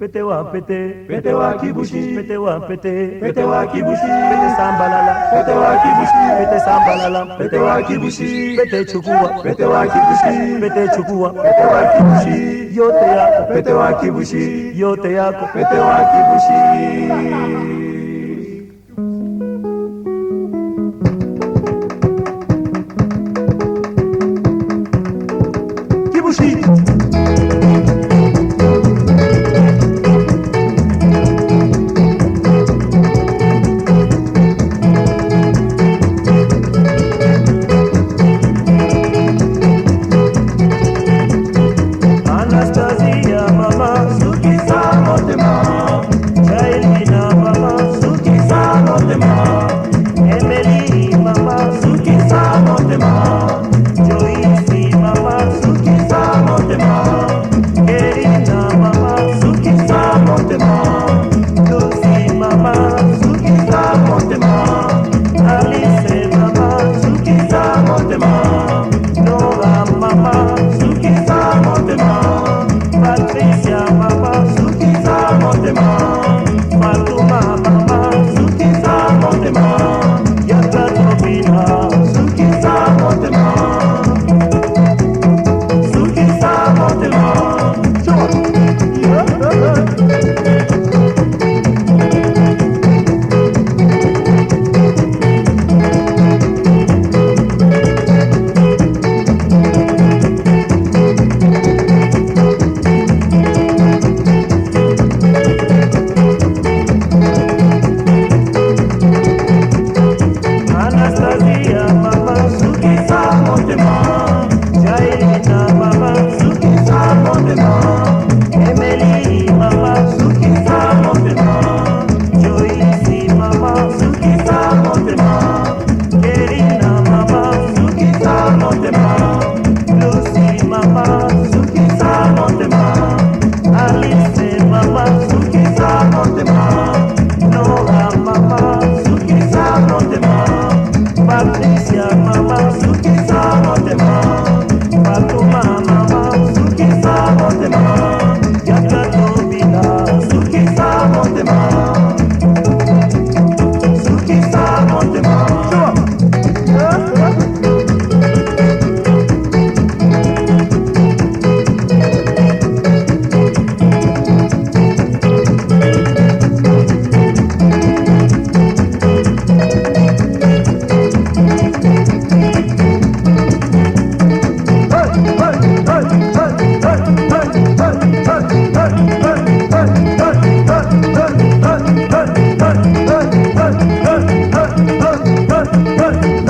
pété wa pété pété wa kibushi. Pété wa pété pété wa kibushi. Pété sambalala. Pété wa kibushi. Pété sambalala. Pété wa kibushi. Pété chukuwa pété wa kibushi. Pété chukuwa pété wa kibushi. Yote yako. Pété wa kibushi. Yote yako. Pété wa kibushi.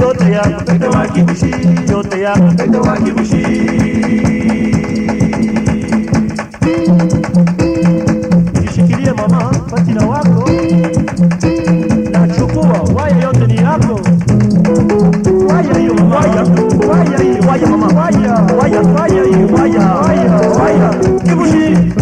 yote ya, upendo wa mshindi, yote ya, upendo wa mshindi. Nishikilie mama, patina wako. Na nachukua, waya yote ni yako, waya hiyo waya, waya hiyo waya mama, waya waya waya hiyo waya waya waya. Kibushi.